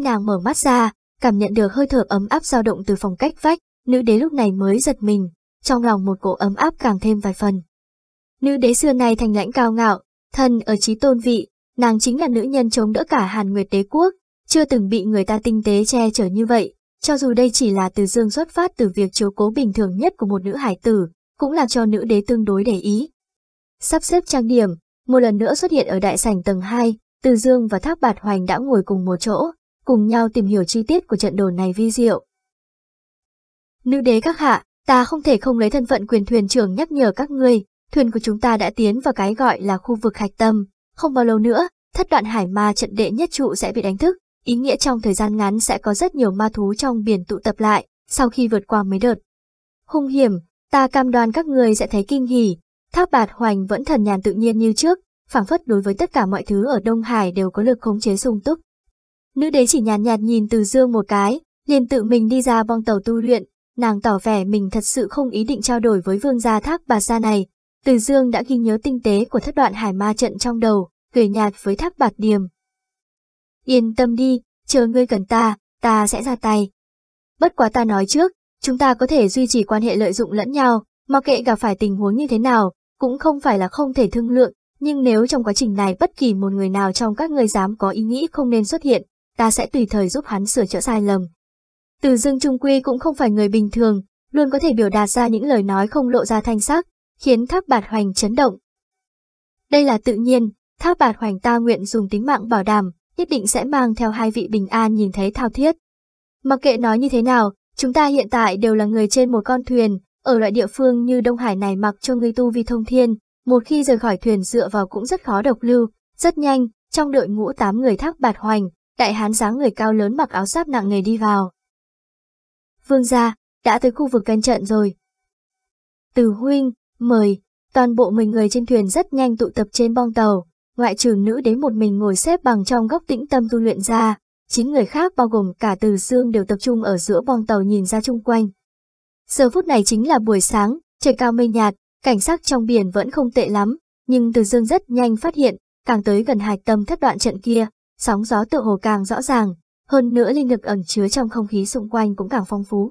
khi nàng mở mắt ra, cảm nhận được hơi thở ấm áp dao động từ phòng cách vách, nữ đế lúc này mới giật mình, trong lòng một cỗ ấm áp càng thêm vài phần. Nữ đế xưa này thành lãnh cao ngạo, thân ở trí tôn vị, nàng chính là nữ nhân chống đỡ cả Hàn Nguyệt đế quốc, chưa từng bị người ta tinh tế che chở như vậy, cho dù đây chỉ là từ dương xuất phát từ việc chiếu cố bình thường nhất của một nữ hải tử, cũng làm cho nữ đế tương đối để ý. Sắp xếp trang điểm, một lần nữa xuất hiện ở đại sảnh tầng 2, Từ Dương và Thác Bạt Hoành đã ngồi cùng một chỗ, cùng nhau tìm hiểu chi tiết của trận đồn này vi diệu. Nữ đế các hạ, ta không thể không lấy thân phận quyền thuyền trưởng nhắc nhở các ngươi, thuyền của chúng ta đã tiến vào cái gọi là khu vực hạch tâm, không bao lâu nữa, thất đoạn hải ma trận đệ nhất trụ sẽ bị đánh thức, ý nghĩa trong thời gian ngắn sẽ có rất nhiều ma thú trong biển tụ tập lại, sau khi vượt qua mấy đợt. Hung hiểm, ta cam đoan các người sẽ thấy kinh hỉ. tháp bạt hoành vẫn thần nhàn tự nhiên như trước, phảng phất đối với tất cả mọi thứ ở Đông Hải đều có lực khống chế sung túc. Nữ đế chỉ nhàn nhạt, nhạt nhìn từ dương một cái, liền tự mình đi ra bong tàu tu luyện, nàng tỏ vẻ mình thật sự không ý định trao đổi với vương gia thác bà gia này. Từ dương đã ghi nhớ tinh tế của thất đoạn hải ma trận trong đầu, cười nhạt với thác bạt điềm. Yên tâm đi, chờ ngươi cần ta, ta sẽ ra tay. Bất quá ta nói trước, chúng ta có thể duy trì quan hệ lợi dụng lẫn nhau, mặc kệ gặp phải tình huống như thế nào, cũng không phải là không thể thương lượng, nhưng nếu trong quá trình này bất kỳ một người nào trong các người dám có ý nghĩ không nên xuất hiện, ta sẽ tùy thời giúp hắn sửa chữa sai lầm. Từ Dương Trung Quy cũng không phải người bình thường, luôn có thể biểu đạt ra những lời nói không lộ ra thanh sắc, khiến Tháp Bạt Hoành chấn động. Đây là tự nhiên, Tháp Bạt Hoành ta nguyện dùng tính mạng bảo đảm, nhất định sẽ mang theo hai vị bình an nhìn thấy thao thiết. Mặc kệ nói như thế nào, chúng ta hiện tại đều là người trên một con thuyền, ở loại địa phương như Đông Hải này mặc cho người tu vi thông thiên, một khi rời khỏi thuyền dựa vào cũng rất khó độc lưu, rất nhanh, trong đội ngũ tám người thác bạt hoành, đại hán dáng người cao lớn mặc áo giáp nặng nề đi vào. Vương gia, đã tới khu vực canh trận rồi. Từ huynh, mời, toàn bộ mình người trên thuyền rất nhanh tụ tập trên bong tàu, ngoại trừ nữ đến một mình ngồi xếp bằng trong góc tĩnh tâm tu luyện ra, chín người khác bao gồm cả từ dương đều tập trung ở giữa bong tàu nhìn ra chung quanh. Giờ phút này chính là buổi sáng, trời cao mây nhạt, cảnh sắc trong biển vẫn không tệ lắm, nhưng từ dương rất nhanh phát hiện, càng tới gần hạch tâm thất đoạn trận kia, sóng gió tựa hồ càng rõ ràng, hơn nữa linh lực ẩn chứa trong không khí xung quanh cũng càng phong phú.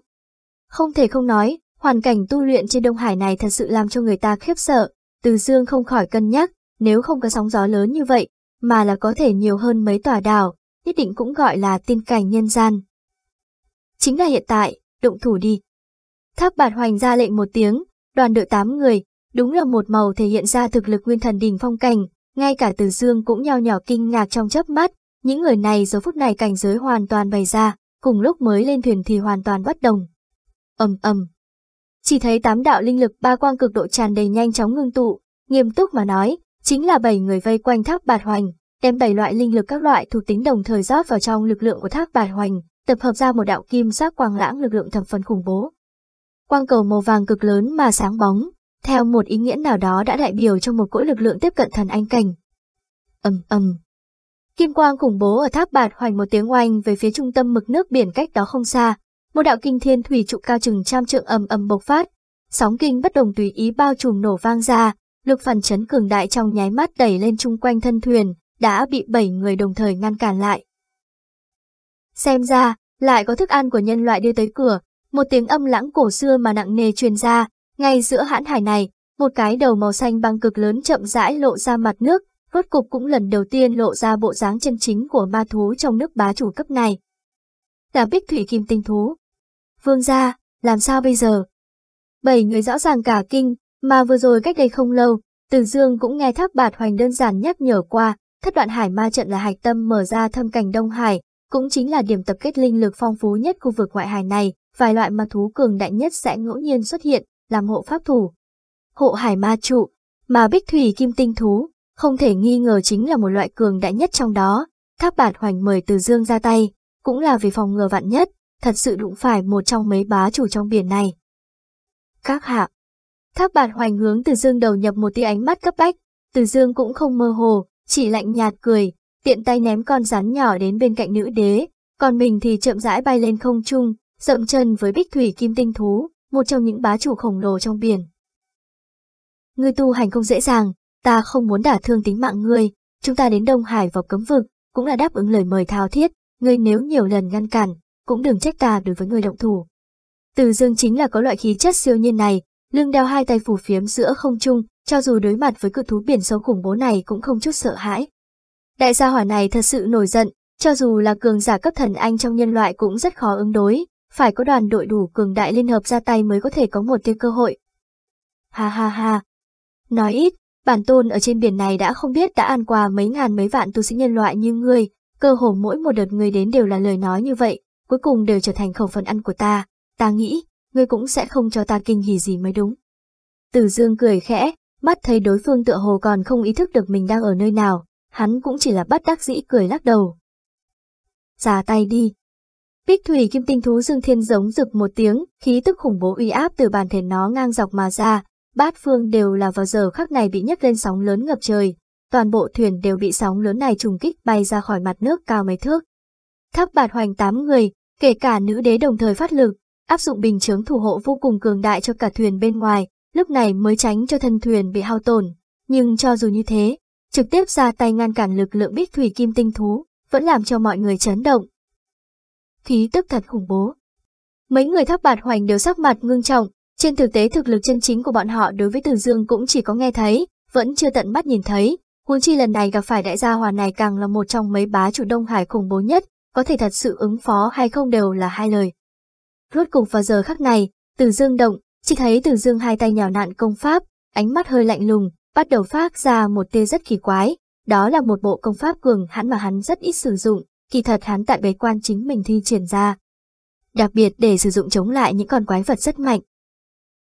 Không thể không nói, hoàn cảnh tu luyện trên Đông Hải này thật sự làm cho người ta khiếp sợ, từ dương không khỏi cân nhắc, nếu không có sóng gió lớn như vậy, mà là có thể nhiều hơn mấy tòa đảo, nhất định cũng gọi là tiên cảnh nhân gian. Chính là hiện tại, động thủ đi. Tháp bạt hoành ra lệnh một tiếng, đoàn đội 8 người, đúng là một màu thể hiện ra thực lực nguyên thần đỉnh phong cảnh, ngay cả từ dương cũng nhao nhỏ kinh ngạc trong chớp mắt, những người này giờ phút này cảnh giới hoàn toàn bày ra, cùng lúc mới lên thuyền thì hoàn toàn bất đồng. ầm ầm, Chỉ thấy tám đạo linh lực ba quang cực độ tràn đầy nhanh chóng ngưng tụ, nghiêm túc mà nói, chính là bảy người vây quanh tháp bạt hoành, đem bảy loại linh lực các loại thuộc tính đồng thời rót vào trong lực lượng của tháp bạt hoành, tập hợp ra một đạo kim sắc quang lãng lực lượng thập phần khủng bố. Quang cầu màu vàng cực lớn mà sáng bóng, theo một ý nghĩa nào đó đã đại biểu cho một cỗ lực lượng tiếp cận thần anh cảnh. Ầm ầm. Kim quang khủng bố ở tháp bạt hoành một tiếng oanh về phía trung tâm mực nước biển cách đó không xa, một đạo kinh thiên thủy trụ cao chừng trăm trượng ầm ầm bộc phát, sóng kinh bất đồng tùy ý bao trùm nổ vang ra, lực phản chấn cường đại trong nháy mắt đẩy lên chung quanh thân thuyền, đã bị bảy người đồng thời ngăn cản lại. Xem ra, lại có thức ăn của nhân loại đưa tới cửa, một tiếng âm lãng cổ xưa mà nặng nề truyền ra, ngay giữa hãn hải này, một cái đầu màu xanh băng cực lớn chậm rãi lộ ra mặt nước, rốt cục cũng lần đầu tiên lộ ra bộ dáng chân chính của ma thú trong nước bá chủ cấp này. Là bích thủy kim tinh thú. Vương gia, làm sao bây giờ? Bảy người rõ ràng cả kinh, mà vừa rồi cách đây không lâu, Từ Dương cũng nghe thác bạt hoành đơn giản nhắc nhở qua, thất đoạn hải ma trận là hạch tâm mở ra thâm cảnh Đông Hải, cũng chính là điểm tập kết linh lực phong phú nhất khu vực ngoại hải này, vài loại ma thú cường đại nhất sẽ ngẫu nhiên xuất hiện, làm hộ pháp thủ. Hộ hải ma trụ, mà bích thủy kim tinh thú, không thể nghi ngờ chính là một loại cường đại nhất trong đó, thác bạt hoành mời từ dương ra tay, cũng là vì phòng ngừa vạn nhất, thật sự đụng phải một trong mấy bá chủ trong biển này. Các hạ Thác bạt hoành hướng từ dương đầu nhập một tia ánh mắt cấp bách, từ dương cũng không mơ hồ, chỉ lạnh nhạt cười, tiện tay ném con rắn nhỏ đến bên cạnh nữ đế, còn mình thì chậm rãi bay lên không trung, dậm chân với bích thủy kim tinh thú, một trong những bá chủ khổng lồ trong biển. Ngươi tu hành không dễ dàng, ta không muốn đả thương tính mạng ngươi, chúng ta đến Đông Hải vào cấm vực, cũng là đáp ứng lời mời thao thiết, ngươi nếu nhiều lần ngăn cản, cũng đừng trách ta đối với người động thủ. Từ dương chính là có loại khí chất siêu nhiên này, lưng đeo hai tay phủ phiếm giữa không trung, cho dù đối mặt với cự thú biển sâu khủng bố này cũng không chút sợ hãi. Đại gia hỏa này thật sự nổi giận, cho dù là cường giả cấp thần anh trong nhân loại cũng rất khó ứng đối, phải có đoàn đội đủ cường đại liên hợp ra tay mới có thể có một tia cơ hội. Ha ha ha. Nói ít, bản tôn ở trên biển này đã không biết đã ăn qua mấy ngàn mấy vạn tu sĩ nhân loại như ngươi, cơ hồ mỗi một đợt ngươi đến đều là lời nói như vậy, cuối cùng đều trở thành khẩu phần ăn của ta, ta nghĩ, ngươi cũng sẽ không cho ta kinh hỉ gì mới đúng. Từ dương cười khẽ, mắt thấy đối phương tựa hồ còn không ý thức được mình đang ở nơi nào, hắn cũng chỉ là bắt đắc dĩ cười lắc đầu. Ra tay đi. Bích thủy kim tinh thú dương thiên giống rực một tiếng, khí tức khủng bố uy áp từ bàn thể nó ngang dọc mà ra, bát phương đều là vào giờ khắc này bị nhấc lên sóng lớn ngập trời, toàn bộ thuyền đều bị sóng lớn này trùng kích bay ra khỏi mặt nước cao mấy thước. Tháp bạt hoành tám người, kể cả nữ đế đồng thời phát lực, áp dụng bình chướng thủ hộ vô cùng cường đại cho cả thuyền bên ngoài, lúc này mới tránh cho thân thuyền bị hao tổn. Nhưng cho dù như thế, trực tiếp ra tay ngăn cản lực lượng bích thủy kim tinh thú, vẫn làm cho mọi người chấn động. Khí tức thật khủng bố. Mấy người tháp bạt hoành đều sắc mặt ngưng trọng, trên thực tế thực lực chân chính của bọn họ đối với Từ Dương cũng chỉ có nghe thấy, vẫn chưa tận mắt nhìn thấy, huống chi lần này gặp phải đại gia hòa này càng là một trong mấy bá chủ Đông Hải khủng bố nhất, có thể thật sự ứng phó hay không đều là hai lời. Rốt cục vào giờ khắc này, Từ Dương động, chỉ thấy Từ Dương hai tay nhào nặn công pháp, ánh mắt hơi lạnh lùng, bắt đầu phát ra một tia rất kỳ quái, đó là một bộ công pháp cường hãn mà hắn rất ít sử dụng, kỳ thật hắn tại bế quan chính mình thi triển ra. Đặc biệt để sử dụng chống lại những con quái vật rất mạnh.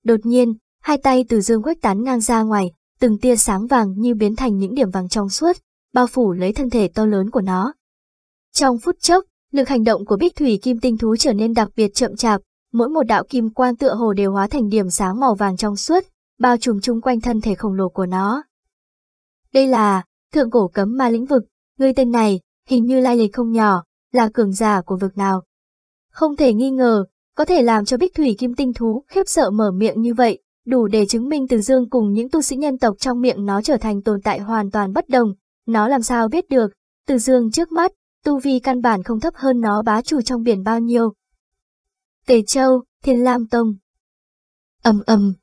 Đột nhiên, hai tay từ dương quách tán ngang ra ngoài, từng tia sáng vàng như biến thành những điểm vàng trong suốt, bao phủ lấy thân thể to lớn của nó. Trong phút chốc, lực hành động của bích thủy kim tinh thú trở nên đặc biệt chậm chạp, mỗi một đạo kim quang tựa hồ đều hóa thành điểm sáng màu vàng trong suốt, bao trùm chung quanh thân thể khổng lồ của nó. Đây là thượng cổ cấm ma lĩnh vực, người tên này, hình như lai lịch không nhỏ, là cường giả của vực nào. Không thể nghi ngờ, có thể làm cho bích thủy kim tinh thú khiếp sợ mở miệng như vậy, đủ để chứng minh Từ Dương cùng những tu sĩ nhân tộc trong miệng nó trở thành tồn tại hoàn toàn bất đồng. Nó làm sao biết được, Từ Dương trước mắt, tu vi căn bản không thấp hơn nó bá chủ trong biển bao nhiêu. Tề Châu, Thiên Lam Tông ầm ầm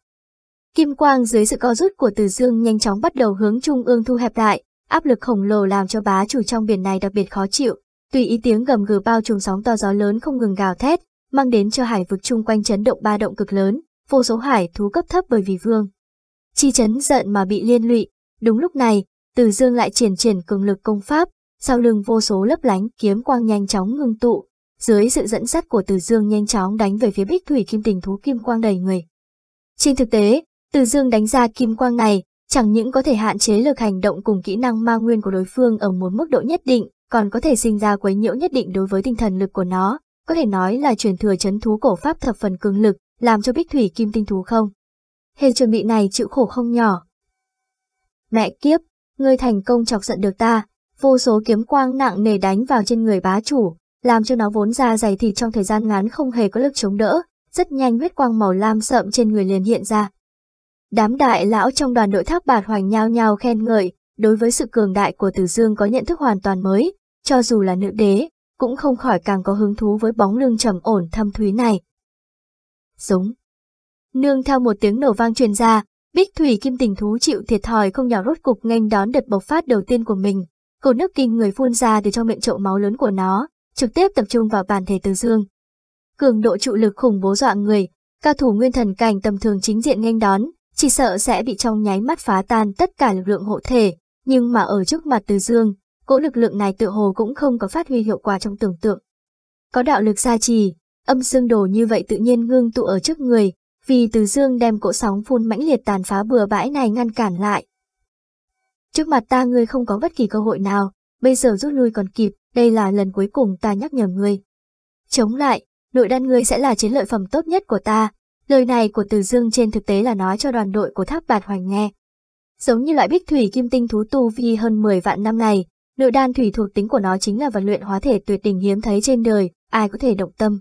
Kim quang dưới sự co rút của Từ Dương nhanh chóng bắt đầu hướng trung ương thu hẹp lại, áp lực khổng lồ làm cho bá chủ trong biển này đặc biệt khó chịu, tùy ý tiếng gầm gừ bao trùm sóng to gió lớn không ngừng gào thét, mang đến cho hải vực chung quanh chấn động ba động cực lớn, vô số hải thú cấp thấp bởi vì vương. Chi chấn giận mà bị liên lụy, đúng lúc này, Từ Dương lại triển triển cường lực công pháp, sau lưng vô số lấp lánh kiếm quang nhanh chóng ngưng tụ, dưới sự dẫn dắt của Từ Dương nhanh chóng đánh về phía Bích Thủy Kim Tình thú kim quang đầy người. Trên thực tế, Từ Dương đánh ra kim quang này, chẳng những có thể hạn chế lực hành động cùng kỹ năng ma nguyên của đối phương ở một mức độ nhất định, còn có thể sinh ra quấy nhiễu nhất định đối với tinh thần lực của nó, có thể nói là truyền thừa chấn thú cổ pháp thập phần cường lực, làm cho bích thủy kim tinh thú không. Hề chuẩn bị này chịu khổ không nhỏ. Mẹ kiếp, ngươi thành công chọc giận được ta, vô số kiếm quang nặng nề đánh vào trên người bá chủ, làm cho nó vốn ra dày thịt trong thời gian ngắn không hề có lực chống đỡ, rất nhanh huyết quang màu lam sậm trên người liền hiện ra. Đám đại lão trong đoàn đội thác bạt hoành nhao nhao khen ngợi, đối với sự cường đại của Tử Dương có nhận thức hoàn toàn mới, cho dù là nữ đế, cũng không khỏi càng có hứng thú với bóng lưng trầm ổn thâm thúy này. Giống. Nương theo một tiếng nổ vang truyền ra, Bích Thủy Kim Tình thú chịu thiệt thòi không nhỏ rốt cục nghênh đón đợt bộc phát đầu tiên của mình. Cổ nước kinh người phun ra từ trong miệng chậu máu lớn của nó, trực tiếp tập trung vào bản thể Từ Dương. Cường độ trụ lực khủng bố dọa người, cao thủ nguyên thần cảnh tầm thường chính diện nghênh đón, chỉ sợ sẽ bị trong nháy mắt phá tan tất cả lực lượng hộ thể, nhưng mà ở trước mặt Từ Dương, cỗ lực lượng này tự hồ cũng không có phát huy hiệu quả trong tưởng tượng. Có đạo lực gia trì, âm dương đồ như vậy tự nhiên ngưng tụ ở trước người, vì Từ Dương đem cỗ sóng phun mãnh liệt tàn phá bừa bãi này ngăn cản lại. Trước mặt ta ngươi không có bất kỳ cơ hội nào, bây giờ rút lui còn kịp, đây là lần cuối cùng ta nhắc nhở ngươi. Chống lại, nội đan ngươi sẽ là chiến lợi phẩm tốt nhất của ta, Lời này của Từ Dương trên thực tế là nói cho đoàn đội của Tháp Bạt Hoành nghe. Giống như loại bích thủy kim tinh thú tu vi hơn 10 vạn năm này, nội đan thủy thuộc tính của nó chính là vật luyện hóa thể tuyệt đỉnh hiếm thấy trên đời, ai có thể động tâm.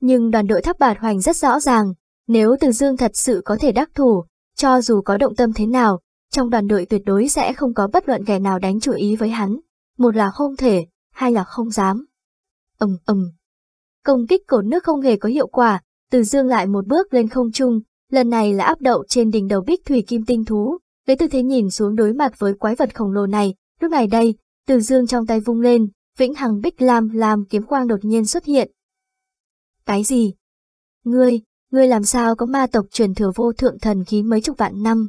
Nhưng đoàn đội Tháp Bạt Hoành rất rõ ràng, nếu Từ Dương thật sự có thể đắc thủ, cho dù có động tâm thế nào, trong đoàn đội tuyệt đối sẽ không có bất luận kẻ nào đánh chủ ý với hắn. Một là không thể, hai là không dám. ầm ầm. Công kích cột nước không hề có hiệu quả, Từ Dương lại một bước lên không trung, lần này là áp đậu trên đỉnh đầu bích thủy kim tinh thú, lấy tư thế nhìn xuống đối mặt với quái vật khổng lồ này, lúc này đây, từ Dương trong tay vung lên, vĩnh hằng bích lam lam kiếm quang đột nhiên xuất hiện. Cái gì? Ngươi, ngươi làm sao có ma tộc truyền thừa vô thượng thần khí mấy chục vạn năm?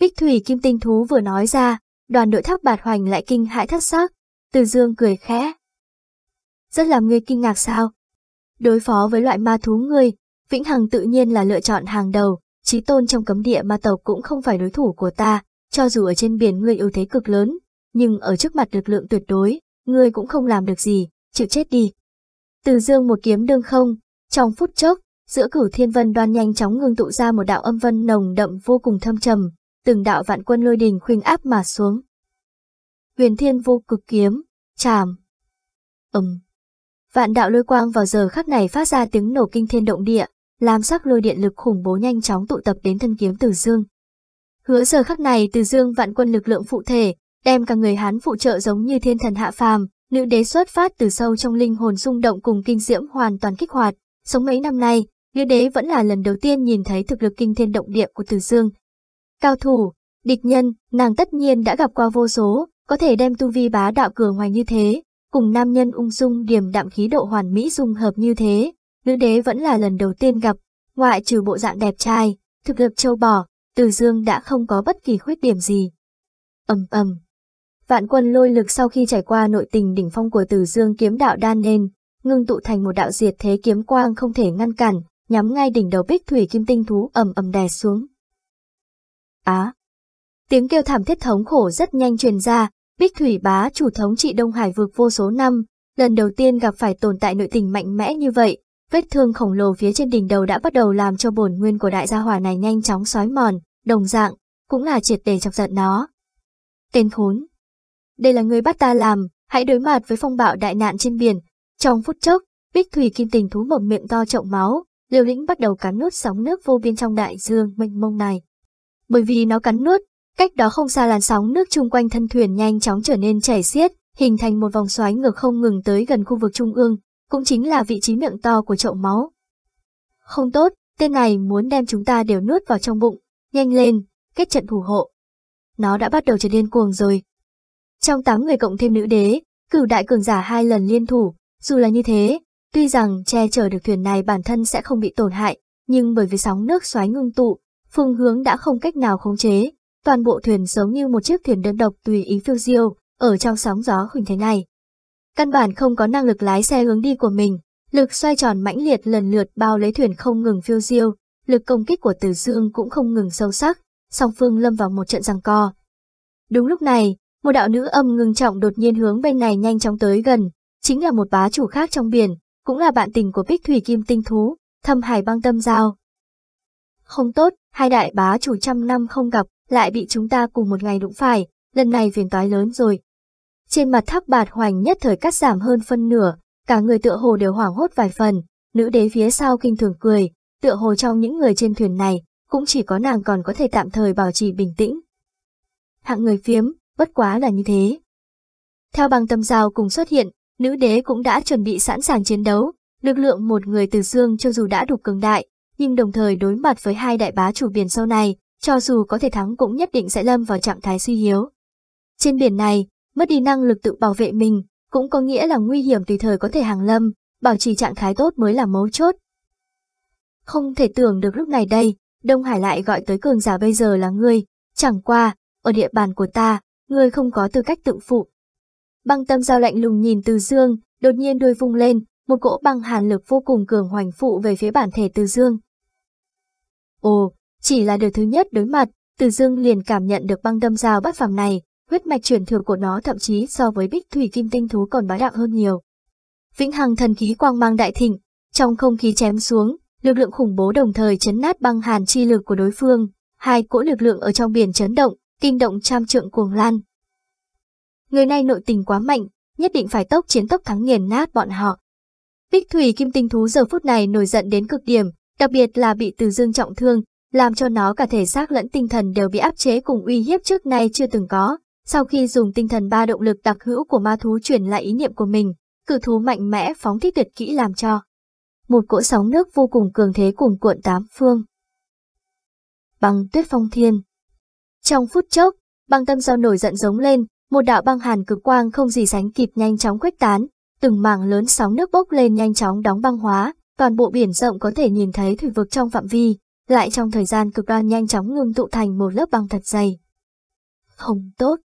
Bích thủy kim tinh thú vừa nói ra, đoàn đội tháp bạt hoành lại kinh hãi thất sắc. Từ Dương cười khẽ. Rất làm ngươi kinh ngạc sao? Đối phó với loại ma thú ngươi, Vĩnh Hằng tự nhiên là lựa chọn hàng đầu, trí tôn trong cấm địa ma tộc cũng không phải đối thủ của ta, cho dù ở trên biển ngươi ưu thế cực lớn, nhưng ở trước mặt lực lượng tuyệt đối, ngươi cũng không làm được gì, chịu chết đi. Từ dương một kiếm đương không, trong phút chốc, giữa cửu thiên vân đoan nhanh chóng ngưng tụ ra một đạo âm vân nồng đậm vô cùng thâm trầm, từng đạo vạn quân lôi đình khuynh áp mà xuống. Huyền thiên vô cực kiếm, chàm. Ầm. Vạn đạo lôi quang vào giờ khắc này phát ra tiếng nổ kinh thiên động địa, làm sắc lôi điện lực khủng bố nhanh chóng tụ tập đến thân kiếm Từ Dương. Hứa giờ khắc này Từ Dương vạn quân lực lượng phụ thể, đem cả người hán phụ trợ giống như thiên thần hạ phàm, nữ đế xuất phát từ sâu trong linh hồn rung động cùng kinh diễm hoàn toàn kích hoạt. Sống mấy năm nay, nữ đế vẫn là lần đầu tiên nhìn thấy thực lực kinh thiên động địa của Từ Dương. Cao thủ, địch nhân, nàng tất nhiên đã gặp qua vô số, có thể đem tu vi bá đạo cường hoành như thế, cùng nam nhân ung dung điềm đạm khí độ hoàn mỹ dung hợp như thế, nữ đế vẫn là lần đầu tiên gặp, ngoại trừ bộ dạng đẹp trai, thực lực châu bò, Từ Dương đã không có bất kỳ khuyết điểm gì. ầm ầm. Vạn quân lôi lực sau khi trải qua nội tình đỉnh phong của Từ Dương kiếm đạo đan nên, ngưng tụ thành một đạo diệt thế kiếm quang không thể ngăn cản, nhắm ngay đỉnh đầu bích thủy kim tinh thú ầm ầm đè xuống. Á! tiếng kêu thảm thiết thống khổ rất nhanh truyền ra, bích thủy bá chủ thống trị Đông Hải vượt vô số năm, lần đầu tiên gặp phải tồn tại nội tình mạnh mẽ như vậy, Vết thương khổng lồ phía trên đỉnh đầu đã bắt đầu làm cho bổn nguyên của đại gia hỏa này nhanh chóng xói mòn, đồng dạng, cũng là triệt để chọc giận nó. Tên khốn. Đây là người bắt ta làm, hãy đối mặt với phong bạo đại nạn trên biển. Trong phút chốc, Bích Thủy Kim Tình thú mồm miệng to trọng máu, liều lĩnh bắt đầu cắn nuốt sóng nước vô biên trong đại dương mênh mông này. Bởi vì nó cắn nuốt, cách đó không xa làn sóng nước chung quanh thân thuyền nhanh chóng trở nên chảy xiết, hình thành một vòng xoáy ngược không ngừng tới gần khu vực trung ương, cũng chính là vị trí miệng to của chậu máu. Không tốt, tên này muốn đem chúng ta đều nuốt vào trong bụng, nhanh lên, kết trận thủ hộ. Nó đã bắt đầu trở nên cuồng rồi. Trong 8 người cộng thêm nữ đế, cửu đại cường giả hai lần liên thủ, dù là như thế, tuy rằng che chở được thuyền này bản thân sẽ không bị tổn hại, nhưng bởi vì sóng nước xoáy ngưng tụ, phương hướng đã không cách nào khống chế, toàn bộ thuyền giống như một chiếc thuyền đơn độc tùy ý phiêu diêu, ở trong sóng gió huỳnh thế này. Căn bản không có năng lực lái xe hướng đi của mình, lực xoay tròn mãnh liệt lần lượt bao lấy thuyền không ngừng phiêu diêu, lực công kích của Từ Dương cũng không ngừng sâu sắc, song phương lâm vào một trận giằng co. Đúng lúc này, một đạo nữ âm ngưng trọng đột nhiên hướng bên này nhanh chóng tới gần, chính là một bá chủ khác trong biển, cũng là bạn tình của Bích Thủy Kim Tinh Thú, thâm hải băng tâm giao. Không tốt, hai đại bá chủ trăm năm không gặp, lại bị chúng ta cùng một ngày đụng phải, lần này phiền toái lớn rồi, trên mặt thác bạt hoành nhất thời cắt giảm hơn phân nửa, cả người tựa hồ đều hoảng hốt vài phần, nữ đế phía sau kinh thường cười, tựa hồ trong những người trên thuyền này, cũng chỉ có nàng còn có thể tạm thời bảo trì bình tĩnh. Hạng người phiếm, bất quá là như thế. Theo bằng tâm giao cùng xuất hiện, nữ đế cũng đã chuẩn bị sẵn sàng chiến đấu, lực lượng một người từ dương cho dù đã đủ cường đại, nhưng đồng thời đối mặt với hai đại bá chủ biển sâu này, cho dù có thể thắng cũng nhất định sẽ lâm vào trạng thái suy hiếu. Trên biển này, mất đi năng lực tự bảo vệ mình, cũng có nghĩa là nguy hiểm tùy thời có thể hàng lâm, bảo trì trạng thái tốt mới là mấu chốt. Không thể tưởng được lúc này đây, Đông Hải lại gọi tới cường giả bây giờ là ngươi, chẳng qua, ở địa bàn của ta, ngươi không có tư cách tự phụ. Băng tâm giao lạnh lùng nhìn từ dương, đột nhiên đuôi vung lên, một cỗ băng hàn lực vô cùng cường hoành phụ về phía bản thể từ dương. Ồ, chỉ là đợt thứ nhất đối mặt, từ dương liền cảm nhận được băng đâm giao bất phàm này, huyết mạch truyền thừa của nó thậm chí so với bích thủy kim tinh thú còn bá đạo hơn nhiều. Vĩnh hằng thần khí quang mang đại thịnh, trong không khí chém xuống, lực lượng khủng bố đồng thời chấn nát băng hàn chi lực của đối phương, hai cỗ lực lượng ở trong biển chấn động, kinh động trăm trượng cuồng lan. Người này nội tình quá mạnh, nhất định phải tốc chiến tốc thắng nghiền nát bọn họ. Bích thủy kim tinh thú giờ phút này nổi giận đến cực điểm, đặc biệt là bị từ dương trọng thương, làm cho nó cả thể xác lẫn tinh thần đều bị áp chế cùng uy hiếp trước nay chưa từng có, sau khi dùng tinh thần ba động lực đặc hữu của ma thú truyền lại ý niệm của mình, cử thú mạnh mẽ phóng thích tuyệt kỹ làm cho. Một cỗ sóng nước vô cùng cường thế cùng cuộn tám phương. Băng tuyết phong thiên. Trong phút chốc, băng tâm giao nổi giận giống lên, một đạo băng hàn cực quang không gì sánh kịp nhanh chóng khuếch tán, từng mảng lớn sóng nước bốc lên nhanh chóng đóng băng hóa, toàn bộ biển rộng có thể nhìn thấy thủy vực trong phạm vi, lại trong thời gian cực đoan nhanh chóng ngưng tụ thành một lớp băng thật dày. Không tốt.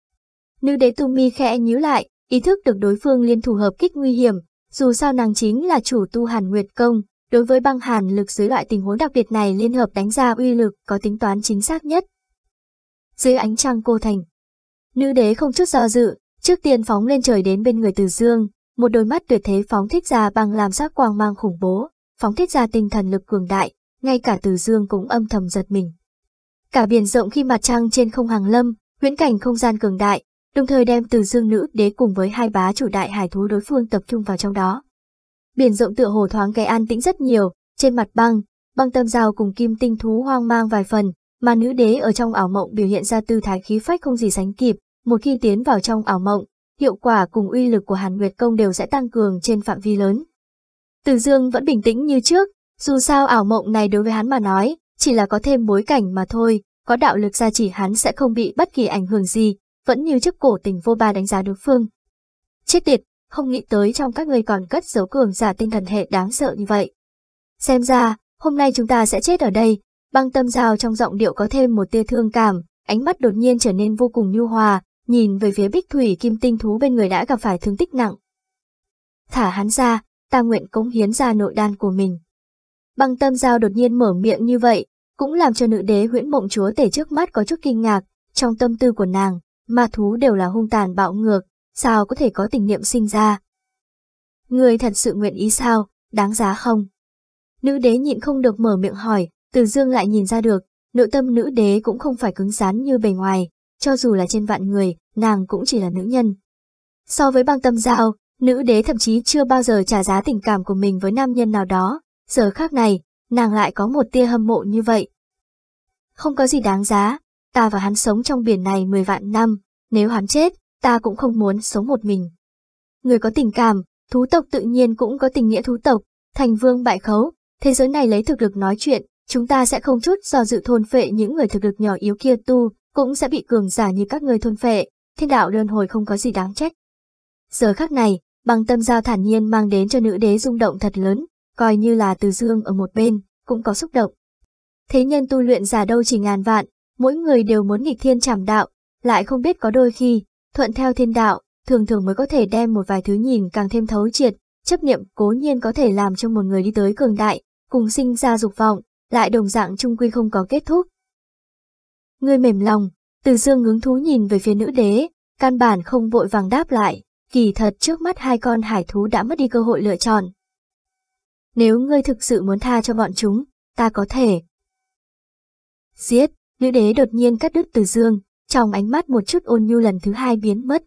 Nữ đế tu mi khẽ nhíu lại, ý thức được đối phương liên thủ hợp kích nguy hiểm, dù sao nàng chính là chủ tu hàn nguyệt công, đối với băng hàn lực dưới loại tình huống đặc biệt này liên hợp đánh ra uy lực có tính toán chính xác nhất. Dưới ánh trăng cô thành, nữ đế không chút do dự, trước tiên phóng lên trời đến bên người Từ Dương, một đôi mắt tuyệt thế phóng thích ra băng làm sắc quang mang khủng bố, phóng thích ra tinh thần lực cường đại, ngay cả Từ Dương cũng âm thầm giật mình. Cả biển rộng khi mặt trăng trên không hàng lâm, huyễn cảnh không gian cường đại, đồng thời đem Từ Dương nữ đế cùng với hai bá chủ đại hải thú đối phương tập trung vào trong đó. Biển rộng tựa hồ thoáng cái an tĩnh rất nhiều, trên mặt băng, băng tâm giao cùng kim tinh thú hoang mang vài phần, mà nữ đế ở trong ảo mộng biểu hiện ra tư thái khí phách không gì sánh kịp, một khi tiến vào trong ảo mộng, hiệu quả cùng uy lực của Hàn Nguyệt Công đều sẽ tăng cường trên phạm vi lớn. Từ Dương vẫn bình tĩnh như trước, dù sao ảo mộng này đối với hắn mà nói, chỉ là có thêm bối cảnh mà thôi, có đạo lực gia chỉ hắn sẽ không bị bất kỳ ảnh hưởng gì, vẫn như trước cổ tình vô ba đánh giá đối phương. Chết tiệt, không nghĩ tới trong các người còn cất giấu cường giả tinh thần hệ đáng sợ như vậy. Xem ra, hôm nay chúng ta sẽ chết ở đây, băng tâm giao trong giọng điệu có thêm một tia thương cảm, ánh mắt đột nhiên trở nên vô cùng nhu hòa, nhìn về phía bích thủy kim tinh thú bên người đã gặp phải thương tích nặng. Thả hắn ra, ta nguyện cống hiến ra nội đan của mình. Băng tâm giao đột nhiên mở miệng như vậy, cũng làm cho nữ đế huyễn mộng chúa tể trước mắt có chút kinh ngạc, trong tâm tư của nàng, ma thú đều là hung tàn bạo ngược, sao có thể có tình niệm sinh ra. Người thật sự nguyện ý sao, đáng giá không? Nữ đế nhịn không được mở miệng hỏi, từ dương lại nhìn ra được, nội tâm nữ đế cũng không phải cứng rắn như bề ngoài, cho dù là trên vạn người, nàng cũng chỉ là nữ nhân. So với băng tâm giao, nữ đế thậm chí chưa bao giờ trả giá tình cảm của mình với nam nhân nào đó, giờ khác này, nàng lại có một tia hâm mộ như vậy. Không có gì đáng giá, ta và hắn sống trong biển này 10 vạn năm, nếu hắn chết, ta cũng không muốn sống một mình. Người có tình cảm, thú tộc tự nhiên cũng có tình nghĩa thú tộc, thành vương bại khấu, thế giới này lấy thực lực nói chuyện, chúng ta sẽ không chút do dự thôn phệ những người thực lực nhỏ yếu kia tu, cũng sẽ bị cường giả như các người thôn phệ, thiên đạo đơn hồi không có gì đáng trách. Giờ khắc này, bằng tâm giao thản nhiên mang đến cho nữ đế rung động thật lớn, coi như là từ dương ở một bên, cũng có xúc động. Thế nhân tu luyện giả đâu chỉ ngàn vạn, mỗi người đều muốn nghịch thiên trảm đạo, lại không biết có đôi khi, thuận theo thiên đạo, thường thường mới có thể đem một vài thứ nhìn càng thêm thấu triệt, chấp niệm cố nhiên có thể làm cho một người đi tới cường đại, cùng sinh ra dục vọng, lại đồng dạng trung quy không có kết thúc. Người mềm lòng, từ dương ngứng thú nhìn về phía nữ đế, căn bản không vội vàng đáp lại, kỳ thật trước mắt hai con hải thú đã mất đi cơ hội lựa chọn. Nếu ngươi thực sự muốn tha cho bọn chúng, ta có thể. Giết, nữ đế đột nhiên cắt đứt từ dương, trong ánh mắt một chút ôn nhu lần thứ hai biến mất.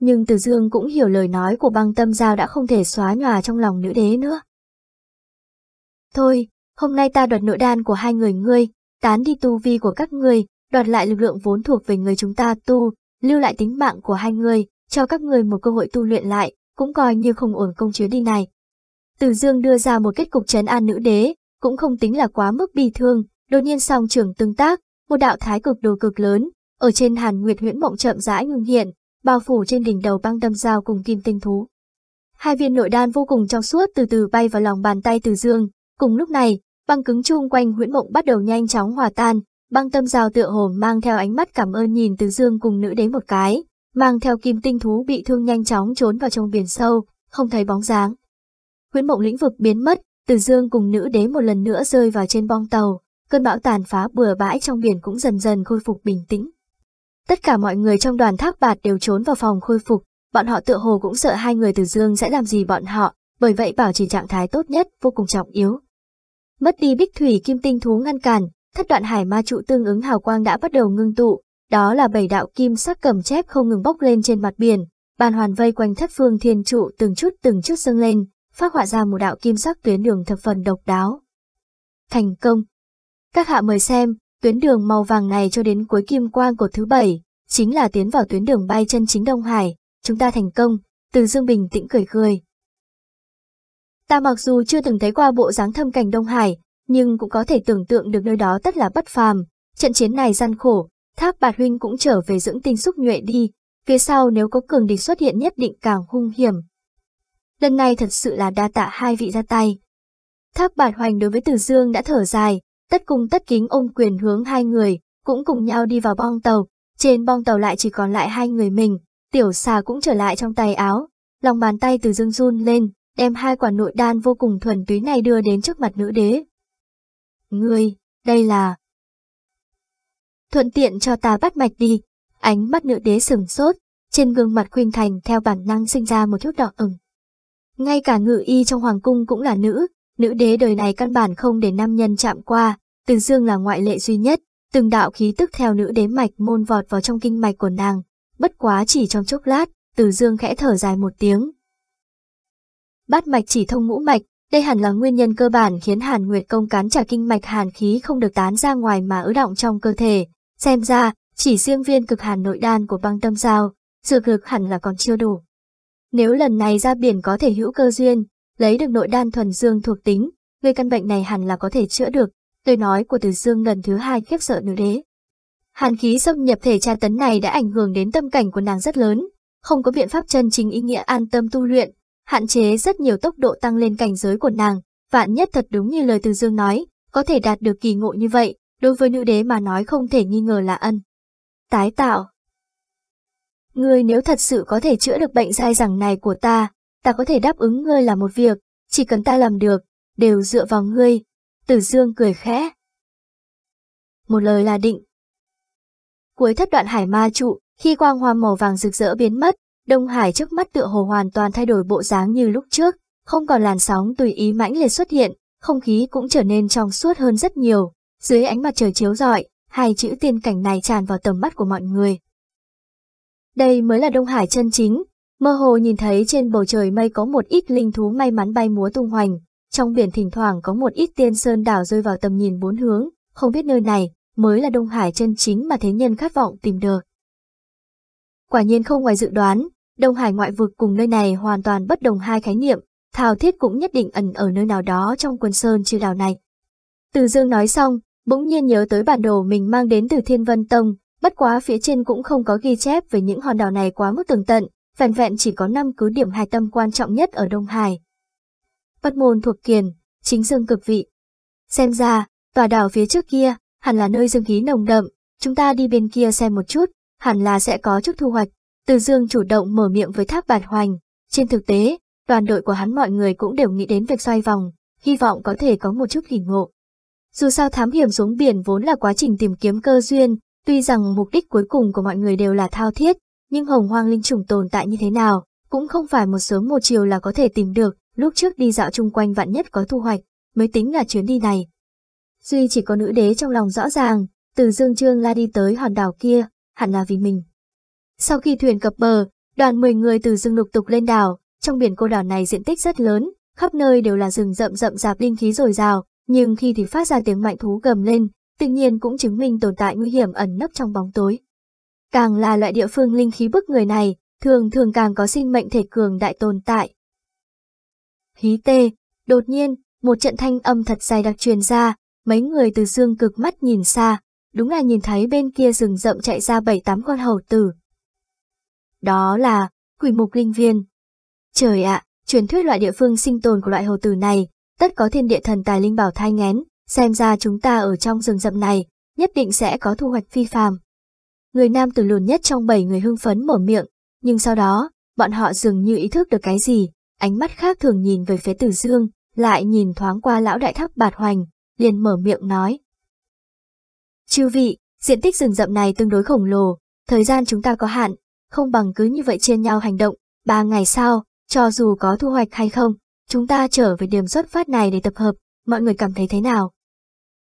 Nhưng Từ Dương cũng hiểu lời nói của băng tâm giao đã không thể xóa nhòa trong lòng nữ đế nữa. Thôi, hôm nay ta đoạt nội đan của hai người ngươi, tán đi tu vi của các ngươi, đoạt lại lực lượng vốn thuộc về người chúng ta tu, lưu lại tính mạng của hai người, cho các người một cơ hội tu luyện lại, cũng coi như không ổn công chứa đi này. Từ Dương đưa ra một kết cục trấn an nữ đế, cũng không tính là quá mức bi thương, đột nhiên song trưởng tương tác, một đạo thái cực đồ cực lớn, ở trên Hàn Nguyệt huyễn mộng chậm rãi ngưng hiện, bao phủ trên đỉnh đầu băng đâm dao cùng kim tinh thú. Hai viên nội đan vô cùng trong suốt từ từ bay vào lòng bàn tay Từ Dương, cùng lúc này, băng cứng chung quanh huyễn mộng bắt đầu nhanh chóng hòa tan, băng tâm dao tựa hồ mang theo ánh mắt cảm ơn nhìn Từ Dương cùng nữ đế một cái, mang theo kim tinh thú bị thương nhanh chóng trốn vào trong biển sâu, không thấy bóng dáng. Huyễn mộng lĩnh vực biến mất, Từ Dương cùng nữ đế một lần nữa rơi vào trên bong tàu, cơn bão tàn phá bừa bãi trong biển cũng dần dần khôi phục bình tĩnh. Tất cả mọi người trong đoàn thác bạt đều trốn vào phòng khôi phục, bọn họ tựa hồ cũng sợ hai người từ dương sẽ làm gì bọn họ, bởi vậy bảo trì trạng thái tốt nhất vô cùng trọng yếu. Mất đi bích thủy kim tinh thú ngăn cản, thất đoạn hải ma trụ tương ứng hào quang đã bắt đầu ngưng tụ, đó là bảy đạo kim sắc cầm chép không ngừng bốc lên trên mặt biển, bàn hoàn vây quanh thất phương thiên trụ từng chút từng chút dâng lên, phát họa ra một đạo kim sắc tuyến đường thập phần độc đáo. Thành công! Các hạ mời xem, tuyến đường màu vàng này cho đến cuối kim quang của thứ bảy, chính là tiến vào tuyến đường bay chân chính Đông Hải, chúng ta thành công, từ Dương bình tĩnh cười cười, Ta mặc dù chưa từng thấy qua bộ dáng thâm cảnh Đông Hải, nhưng cũng có thể tưởng tượng được nơi đó tất là bất phàm. Trận chiến này gian khổ, Thác Bạt Huynh cũng trở về dưỡng tinh xúc nhuệ đi, phía sau nếu có cường địch xuất hiện nhất định càng hung hiểm. Lần này thật sự là đa tạ hai vị ra tay. Thác Bạt Hoành đối với Từ Dương đã thở dài, tất cung tất kính ôm quyền hướng hai người, cũng cùng nhau đi vào bong tàu. Trên bong tàu lại chỉ còn lại hai người mình, tiểu xà cũng trở lại trong tay áo. Lòng bàn tay Từ Dương run lên, đem hai quả nội đan vô cùng thuần túy này đưa đến trước mặt nữ đế. Ngươi, đây là... Thuận tiện cho ta bắt mạch đi, ánh mắt nữ đế sừng sốt, trên gương mặt khuyên thành theo bản năng sinh ra một chút đỏ ửng. Ngay cả ngự y trong hoàng cung cũng là nữ, nữ đế đời này căn bản không để nam nhân chạm qua, từ dương là ngoại lệ duy nhất, từng đạo khí tức theo nữ đế mạch môn vọt vào trong kinh mạch của nàng, bất quá chỉ trong chốc lát, từ dương khẽ thở dài một tiếng. Bát mạch chỉ thông ngũ mạch, đây hẳn là nguyên nhân cơ bản khiến Hàn Nguyệt công cán trả kinh mạch hàn khí không được tán ra ngoài mà ứ động trong cơ thể. Xem ra, chỉ riêng viên cực hàn nội đan của băng tâm giao, dược lực hẳn là còn chưa đủ. Nếu lần này ra biển có thể hữu cơ duyên, lấy được nội đan thuần dương thuộc tính, gây căn bệnh này hẳn là có thể chữa được, lời nói của Từ Dương lần thứ hai khiếp sợ nữ đế. Hàn khí xâm nhập thể tra tấn này đã ảnh hưởng đến tâm cảnh của nàng rất lớn, không có biện pháp chân chính ý nghĩa an tâm tu luyện, hạn chế rất nhiều tốc độ tăng lên cảnh giới của nàng, vạn nhất thật đúng như lời Từ Dương nói, có thể đạt được kỳ ngộ như vậy, đối với nữ đế mà nói không thể nghi ngờ là ân. Tái tạo Ngươi nếu thật sự có thể chữa được bệnh dai dẳng này của ta, ta có thể đáp ứng ngươi là một việc, chỉ cần ta làm được, đều dựa vào ngươi. Tử Dương cười khẽ. Một lời là định. Cuối thất đoạn hải ma trụ, khi quang hoa màu vàng rực rỡ biến mất, Đông Hải trước mắt tựa hồ hoàn toàn thay đổi bộ dáng như lúc trước, không còn làn sóng tùy ý mãnh liệt xuất hiện, không khí cũng trở nên trong suốt hơn rất nhiều. Dưới ánh mặt trời chiếu rọi, hai chữ tiên cảnh này tràn vào tầm mắt của mọi người. Đây mới là Đông Hải chân chính, mơ hồ nhìn thấy trên bầu trời mây có một ít linh thú may mắn bay múa tung hoành, trong biển thỉnh thoảng có một ít tiên sơn đảo rơi vào tầm nhìn bốn hướng, không biết nơi này mới là Đông Hải chân chính mà thế nhân khát vọng tìm được. Quả nhiên không ngoài dự đoán, Đông Hải ngoại vực cùng nơi này hoàn toàn bất đồng hai khái niệm, Thảo Thiết cũng nhất định ẩn ở nơi nào đó trong quần sơn chư đảo này. Từ Dương nói xong, bỗng nhiên nhớ tới bản đồ mình mang đến từ Thiên Vân Tông, bất quá phía trên cũng không có ghi chép về những hòn đảo này quá mức tường tận, vẹn vẹn chỉ có năm cứ điểm hài tâm quan trọng nhất ở Đông Hải. Bất môn thuộc kiền, chính dương cực vị. Xem ra, tòa đảo phía trước kia, hẳn là nơi dương khí nồng đậm, chúng ta đi bên kia xem một chút, hẳn là sẽ có chút thu hoạch. Từ dương chủ động mở miệng với thác bạt hoành. Trên thực tế, đoàn đội của hắn mọi người cũng đều nghĩ đến việc xoay vòng, hy vọng có thể có một chút kỳ ngộ. Dù sao thám hiểm xuống biển vốn là quá trình tìm kiếm cơ duyên, tuy rằng mục đích cuối cùng của mọi người đều là thao thiết, nhưng hồng hoang linh trùng tồn tại như thế nào, cũng không phải một sớm một chiều là có thể tìm được, lúc trước đi dạo chung quanh vạn nhất có thu hoạch, mới tính là chuyến đi này. Duy chỉ có nữ đế trong lòng rõ ràng, từ Dương Trương la đi tới hòn đảo kia, hẳn là vì mình. Sau khi thuyền cập bờ, đoàn 10 người từ rừng lục tục lên đảo, trong biển cô đảo này diện tích rất lớn, khắp nơi đều là rừng rậm rậm rạp linh khí dồi dào, nhưng khi thì phát ra tiếng mạnh thú gầm lên, tự nhiên cũng chứng minh tồn tại nguy hiểm ẩn nấp trong bóng tối. Càng là loại địa phương linh khí bức người này, thường thường càng có sinh mệnh thể cường đại tồn tại. Hí tê, đột nhiên, một trận thanh âm thật dài đặc truyền ra, mấy người từ dương cực mắt nhìn xa, đúng là nhìn thấy bên kia rừng rậm chạy ra bảy tám con hầu tử. Đó là, quỷ mục linh viên. Trời ạ, truyền thuyết loại địa phương sinh tồn của loại hồ tử này, tất có thiên địa thần tài linh bảo thai ngén, xem ra chúng ta ở trong rừng rậm này, nhất định sẽ có thu hoạch phi phàm. Người nam tử lùn nhất trong bảy người hưng phấn mở miệng, nhưng sau đó, bọn họ dường như ý thức được cái gì, ánh mắt khác thường nhìn về phía tử dương, lại nhìn thoáng qua lão đại tháp bạt hoành, liền mở miệng nói. Chư vị, diện tích rừng rậm này tương đối khổng lồ, thời gian chúng ta có hạn, không bằng cứ như vậy chia nhau hành động, ba ngày sau, cho dù có thu hoạch hay không, chúng ta trở về điểm xuất phát này để tập hợp, mọi người cảm thấy thế nào?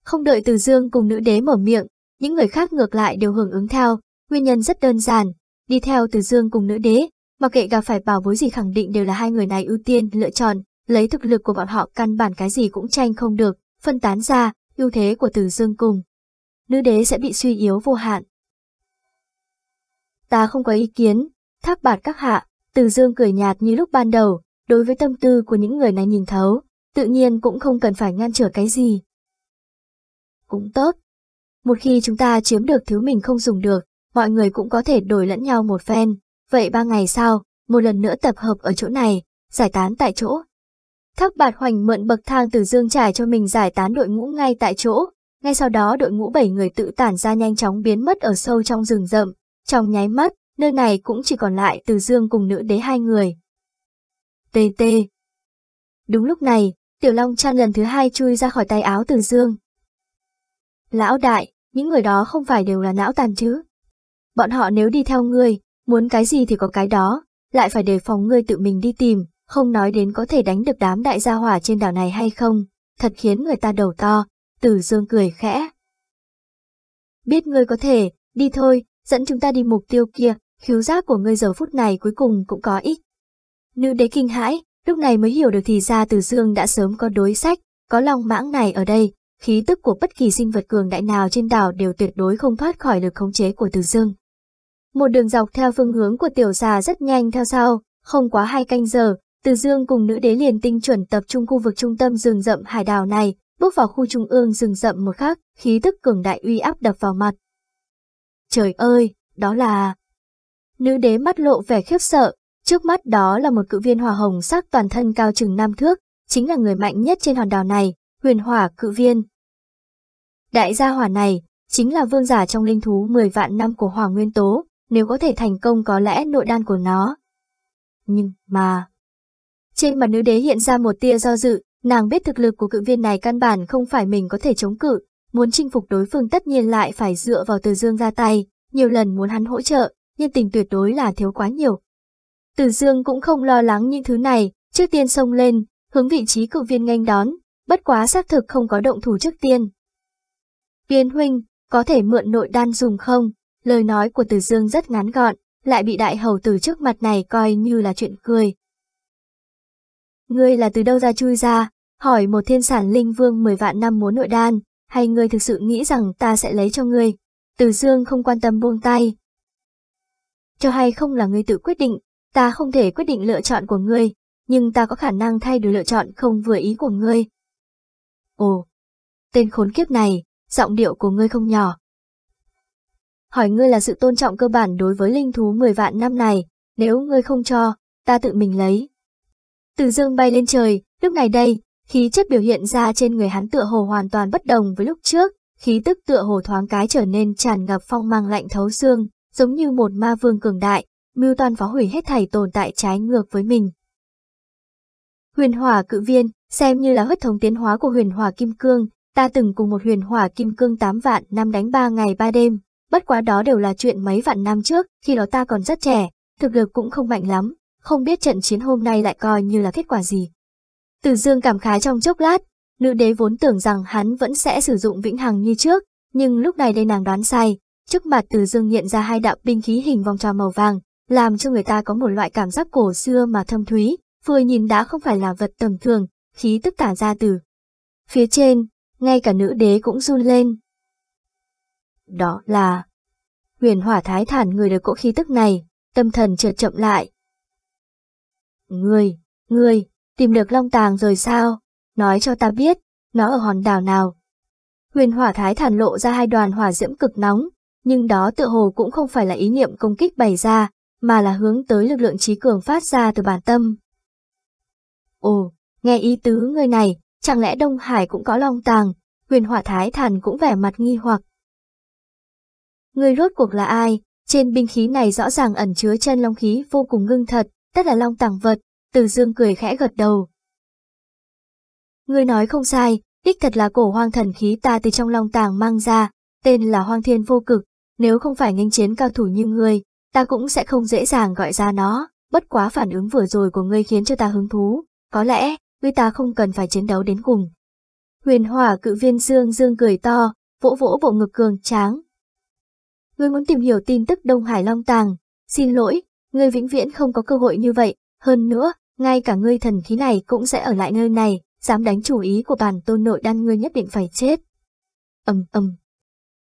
Không đợi Từ Dương cùng nữ đế mở miệng, những người khác ngược lại đều hưởng ứng theo, nguyên nhân rất đơn giản, đi theo Từ Dương cùng nữ đế, mặc kệ gặp phải bảo bối gì khẳng định đều là hai người này ưu tiên lựa chọn, lấy thực lực của bọn họ căn bản cái gì cũng tranh không được, phân tán ra, ưu thế của Từ Dương cùng. Nữ đế sẽ bị suy yếu vô hạn. Ta không có ý kiến, thác bạt các hạ, Từ Dương cười nhạt như lúc ban đầu, đối với tâm tư của những người này nhìn thấu, tự nhiên cũng không cần phải ngăn trở cái gì. Cũng tốt. Một khi chúng ta chiếm được thứ mình không dùng được, mọi người cũng có thể đổi lẫn nhau một phen. Vậy ba ngày sau, một lần nữa tập hợp ở chỗ này, giải tán tại chỗ. Thác bạt hoành mượn bậc thang từ dương trải cho mình giải tán đội ngũ ngay tại chỗ. Ngay sau đó đội ngũ bảy người tự tản ra nhanh chóng biến mất ở sâu trong rừng rậm. Trong nháy mắt, nơi này cũng chỉ còn lại từ dương cùng nữ đế hai người. Tê tê. Đúng lúc này, tiểu long chăn lần thứ hai chui ra khỏi tay áo từ dương. Lão đại, những người đó không phải đều là não tàn chứ. Bọn họ nếu đi theo ngươi, muốn cái gì thì có cái đó, lại phải đề phòng ngươi tự mình đi tìm, không nói đến có thể đánh được đám đại gia hỏa trên đảo này hay không, thật khiến người ta đầu to, Tử Dương cười khẽ. Biết ngươi có thể, đi thôi, dẫn chúng ta đi mục tiêu kia, khiếu giác của ngươi giờ phút này cuối cùng cũng có ích. Nữ đế kinh hãi, lúc này mới hiểu được thì ra Từ Dương đã sớm có đối sách, có long mãng này ở đây, khí tức của bất kỳ sinh vật cường đại nào trên đảo đều tuyệt đối không thoát khỏi được khống chế của Từ Dương. Một đường dọc theo phương hướng của tiểu xà rất nhanh theo sau, không quá hai canh giờ, Từ Dương cùng nữ đế liền tinh chuẩn tập trung khu vực trung tâm rừng rậm hải đảo này, bước vào khu trung ương rừng rậm một khắc, khí tức cường đại uy áp đập vào mặt. Trời ơi, đó là... Nữ đế mắt lộ vẻ khiếp sợ, trước mắt đó là một cự viên hỏa hồng sắc toàn thân cao chừng năm thước, chính là người mạnh nhất trên hòn đảo này, huyền hỏa cự viên. Đại gia hỏa này, chính là vương giả trong linh thú 10 vạn năm của hỏa nguyên tố, nếu có thể thành công có lẽ nội đan của nó. Nhưng mà... Trên mặt nữ đế hiện ra một tia do dự, nàng biết thực lực của cự viên này căn bản không phải mình có thể chống cự, muốn chinh phục đối phương tất nhiên lại phải dựa vào từ dương ra tay, nhiều lần muốn hắn hỗ trợ, nhưng tình tuyệt đối là thiếu quá nhiều. Từ dương cũng không lo lắng những thứ này, trước tiên xông lên, hướng vị trí cự viên nghênh đón, bất quá xác thực không có động thủ trước tiên. Viên huynh, có thể mượn nội đan dùng không? Lời nói của Từ Dương rất ngắn gọn, lại bị đại hầu từ trước mặt này coi như là chuyện cười. Ngươi là từ đâu ra chui ra, hỏi một thiên sản linh vương 10 vạn năm muốn nội đan, hay ngươi thực sự nghĩ rằng ta sẽ lấy cho ngươi? Từ Dương không quan tâm buông tay. Cho hay không là ngươi tự quyết định, ta không thể quyết định lựa chọn của ngươi, nhưng ta có khả năng thay đổi lựa chọn không vừa ý của ngươi. Ồ, tên khốn kiếp này, giọng điệu của ngươi không nhỏ, hỏi ngươi là sự tôn trọng cơ bản đối với linh thú 10 vạn năm này, nếu ngươi không cho, ta tự mình lấy. Từ dương bay lên trời, lúc này đây, khí chất biểu hiện ra trên người hắn tựa hồ hoàn toàn bất đồng với lúc trước, khí tức tựa hồ thoáng cái trở nên tràn ngập phong mang lạnh thấu xương, giống như một ma vương cường đại, mưu toàn phá hủy hết thảy tồn tại trái ngược với mình. Huyền hỏa cự viên, xem như là huyết thống tiến hóa của huyền hỏa kim cương, ta từng cùng một huyền hỏa kim cương 8 vạn năm đánh 3 ngày 3 đêm, bất quá đó đều là chuyện mấy vạn năm trước, khi đó ta còn rất trẻ, thực lực cũng không mạnh lắm, không biết trận chiến hôm nay lại coi như là kết quả gì. Từ dương cảm khái trong chốc lát, nữ đế vốn tưởng rằng hắn vẫn sẽ sử dụng vĩnh hằng như trước, nhưng lúc này đây nàng đoán sai, trước mặt từ dương hiện ra hai đạo binh khí hình vòng tròn màu vàng, làm cho người ta có một loại cảm giác cổ xưa mà thâm thúy, vừa nhìn đã không phải là vật tầm thường, khí tức tả ra từ. Phía trên, ngay cả nữ đế cũng run lên, đó là... Huyền hỏa thái thản người được cỗ khí tức này, tâm thần chợt chậm lại. Người, người tìm được long tàng rồi sao? Nói cho ta biết, nó ở hòn đảo nào? Huyền hỏa thái thản lộ ra hai đoàn hỏa diễm cực nóng, nhưng đó tựa hồ cũng không phải là ý niệm công kích bày ra, mà là hướng tới lực lượng trí cường phát ra từ bản tâm. Ồ, nghe ý tứ người này, chẳng lẽ Đông Hải cũng có long tàng, huyền hỏa thái thản cũng vẻ mặt nghi hoặc. Người rốt cuộc là ai? Trên binh khí này rõ ràng ẩn chứa chân long khí vô cùng ngưng thật, tất là long tàng vật, từ dương cười khẽ gật đầu. Người nói không sai, đích thật là cổ hoang thần khí ta từ trong long tàng mang ra, tên là hoang thiên vô cực, nếu không phải nghênh chiến cao thủ như ngươi, ta cũng sẽ không dễ dàng gọi ra nó, bất quá phản ứng vừa rồi của ngươi khiến cho ta hứng thú, có lẽ, ngươi ta không cần phải chiến đấu đến cùng. Huyền hỏa cự viên dương dương cười to, vỗ vỗ bộ ngực cường tráng, Ngươi muốn tìm hiểu tin tức Đông Hải Long Tàng, xin lỗi, ngươi vĩnh viễn không có cơ hội như vậy, hơn nữa, ngay cả ngươi thần khí này cũng sẽ ở lại nơi này, dám đánh chủ ý của bản tôn nội đan ngươi nhất định phải chết. ầm ầm.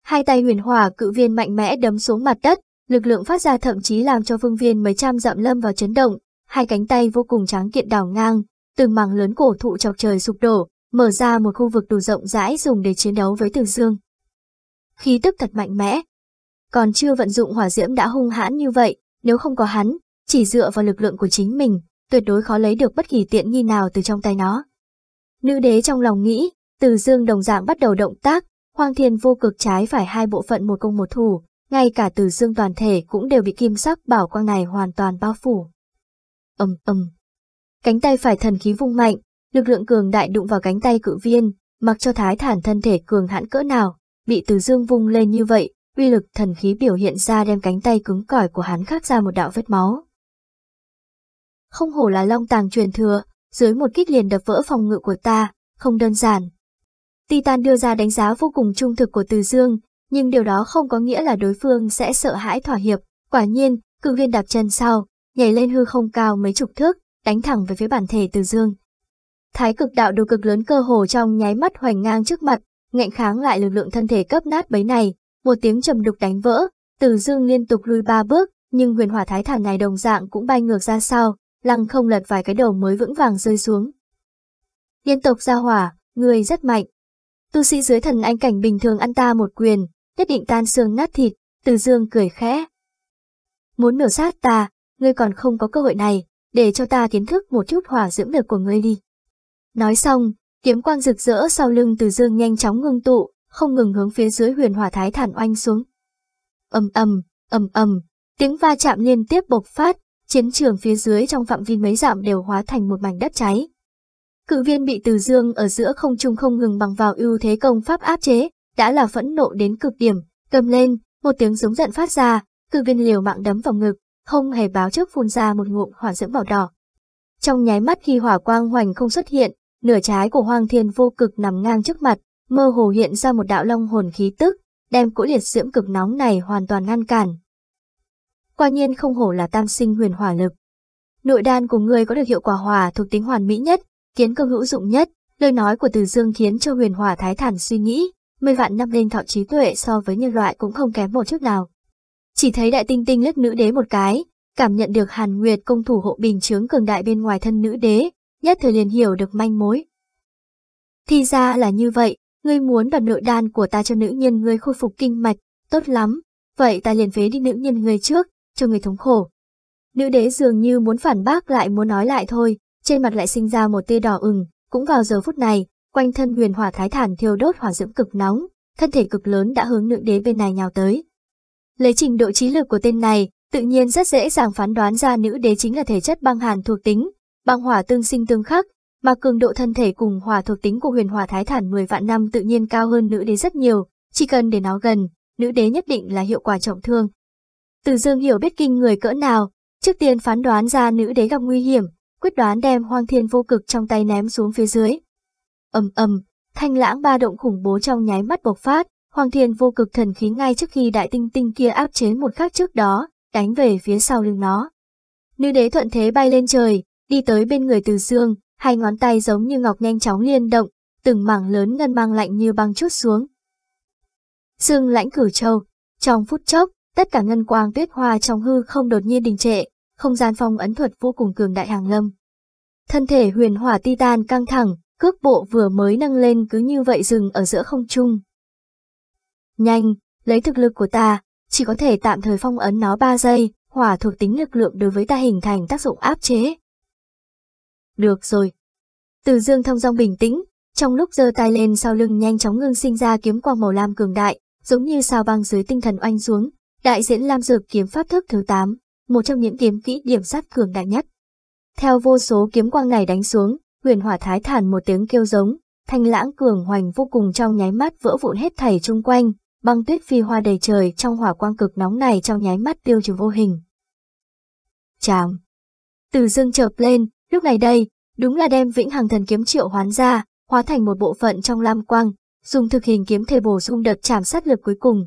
Hai tay huyền hỏa cự viên mạnh mẽ đấm xuống mặt đất, lực lượng phát ra thậm chí làm cho vương viên mấy trăm dặm lâm vào chấn động, hai cánh tay vô cùng tráng kiện đảo ngang, từng mảng lớn cổ thụ chọc trời sụp đổ, mở ra một khu vực đủ rộng rãi dùng để chiến đấu với Từ Dương. Khí tức thật mạnh mẽ. Còn chưa vận dụng hỏa diễm đã hung hãn như vậy, nếu không có hắn, chỉ dựa vào lực lượng của chính mình, tuyệt đối khó lấy được bất kỳ tiện nghi nào từ trong tay nó. Nữ đế trong lòng nghĩ, Từ Dương đồng dạng bắt đầu động tác, Hoang Thiên vô cực trái phải hai bộ phận một công một thủ, ngay cả Từ Dương toàn thể cũng đều bị kim sắc bảo quang này hoàn toàn bao phủ. Ầm ầm. Cánh tay phải thần khí vung mạnh, lực lượng cường đại đụng vào cánh tay cự viên, mặc cho thái thản thân thể cường hãn cỡ nào, bị Từ Dương vung lên như vậy, uy lực thần khí biểu hiện ra đem cánh tay cứng cỏi của hắn khắc ra một đạo vết máu. Không hổ là long tàng truyền thừa, dưới một kích liền đập vỡ phòng ngự của ta, không đơn giản. Titan đưa ra đánh giá vô cùng trung thực của Từ Dương, nhưng điều đó không có nghĩa là đối phương sẽ sợ hãi thỏa hiệp. Quả nhiên, cự viên đạp chân sau, nhảy lên hư không cao mấy chục thước, đánh thẳng về phía bản thể Từ Dương. Thái cực đạo đồ cực lớn cơ hồ trong nháy mắt hoành ngang trước mặt, ngạnh kháng lại lực lượng thân thể cấp nát bấy này, một tiếng trầm đục đánh vỡ, Từ Dương liên tục lùi ba bước, nhưng huyền hỏa thái thản này đồng dạng cũng bay ngược ra sau, lăng không lật vài cái đầu mới vững vàng rơi xuống. Liên tục ra hỏa, người rất mạnh. Tu sĩ dưới thần anh cảnh bình thường ăn ta một quyền, nhất định tan xương nát thịt, từ dương cười khẽ. Muốn nửa sát ta, ngươi còn không có cơ hội này, để cho ta kiến thức một chút hỏa dưỡng lực của ngươi đi. Nói xong, kiếm quang rực rỡ sau lưng từ dương nhanh chóng ngưng tụ, không ngừng hướng phía dưới huyền hỏa thái thản oanh xuống. ầm ầm, ầm ầm, tiếng va chạm liên tiếp bộc phát, chiến trường phía dưới trong phạm vi mấy dặm đều hóa thành một mảnh đất cháy. Cự viên bị từ dương ở giữa không trung không ngừng bằng vào ưu thế công pháp áp chế, đã là phẫn nộ đến cực điểm, cầm lên, một tiếng giống giận phát ra, cự viên liều mạng đấm vào ngực, không hề báo trước phun ra một ngụm hỏa dưỡng màu đỏ. Trong nháy mắt khi hỏa quang hoành không xuất hiện, nửa trái của hoang thiên vô cực nằm ngang trước mặt, mơ hồ hiện ra một đạo long hồn khí tức, đem cỗ liệt diễm cực nóng này hoàn toàn ngăn cản, Quả nhiên không hổ là tam sinh huyền hỏa lực. Nội đan của người có được hiệu quả hòa thuộc tính hoàn mỹ nhất, kiến công hữu dụng nhất, lời nói của Từ Dương khiến cho huyền hỏa thái thản suy nghĩ, mười vạn năm lên thọ trí tuệ so với nhân loại cũng không kém một chút nào. Chỉ thấy đại tinh tinh lướt nữ đế một cái, cảm nhận được hàn nguyệt công thủ hộ bình chướng cường đại bên ngoài thân nữ đế, nhất thời liền hiểu được manh mối. Thì ra là như vậy, ngươi muốn đoạt nội đan của ta cho nữ nhân ngươi khôi phục kinh mạch, tốt lắm, vậy ta liền phế đi nữ nhân ngươi trước, cho người thống khổ. Nữ đế dường như muốn phản bác lại muốn nói lại thôi, trên mặt lại sinh ra một tia đỏ ửng, cũng vào giờ phút này, quanh thân huyền hỏa thái thản thiêu đốt hỏa diễm cực nóng, thân thể cực lớn đã hướng nữ đế bên này nhào tới. Lấy trình độ trí lực của tên này, tự nhiên rất dễ dàng phán đoán ra nữ đế chính là thể chất băng hàn thuộc tính, băng hỏa tương sinh tương khắc, mà cường độ thân thể cùng hỏa thuộc tính của huyền hỏa thái thản 10 vạn năm tự nhiên cao hơn nữ đế rất nhiều, chỉ cần để nó gần, nữ đế nhất định là hiệu quả trọng thương, từ dương hiểu biết kinh người cỡ nào, trước tiên phán đoán ra nữ đế gặp nguy hiểm, quyết đoán đem hoang thiên vô cực trong tay ném xuống phía dưới. ầm ầm, thanh lãng ba động khủng bố trong nháy mắt bộc phát, hoang thiên vô cực thần khí ngay trước khi đại tinh tinh kia áp chế một khắc trước đó, đánh về phía sau lưng nó. Nữ đế thuận thế bay lên trời, đi tới bên người từ dương, hai ngón tay giống như ngọc nhanh chóng liên động, từng mảng lớn ngân mang lạnh như băng chút xuống. Dương lãnh cửu châu, trong phút chốc, Tất cả ngân quang tuyết hoa trong hư không đột nhiên đình trệ, không gian phong ấn thuật vô cùng cường đại hàng lâm. Thân thể huyền hỏa titan căng thẳng, cước bộ vừa mới nâng lên cứ như vậy dừng ở giữa không trung. Nhanh, lấy thực lực của ta, chỉ có thể tạm thời phong ấn nó 3 giây, hỏa thuộc tính lực lượng đối với ta hình thành tác dụng áp chế. Được rồi. Từ dương thông dong bình tĩnh, trong lúc giơ tay lên sau lưng nhanh chóng ngưng sinh ra kiếm quang màu lam cường đại, giống như sao băng dưới tinh thần oanh xuống, Đại diễn Lam Dược kiếm pháp thức thứ 8, một trong những kiếm kỹ điểm sát cường đại nhất. Theo vô số kiếm quang này đánh xuống, huyền hỏa thái thản một tiếng kêu giống, thanh lãng cường hoành vô cùng trong nháy mắt vỡ vụn hết thảy chung quanh, băng tuyết phi hoa đầy trời trong hỏa quang cực nóng này trong nháy mắt tiêu trừ vô hình. Chàm. Từ dương chợp lên, lúc này đây, đúng là đem vĩnh hằng thần kiếm triệu hoán ra, hóa thành một bộ phận trong lam quang, dùng thực hình kiếm thể bổ sung đợt chạm sát lực cuối cùng,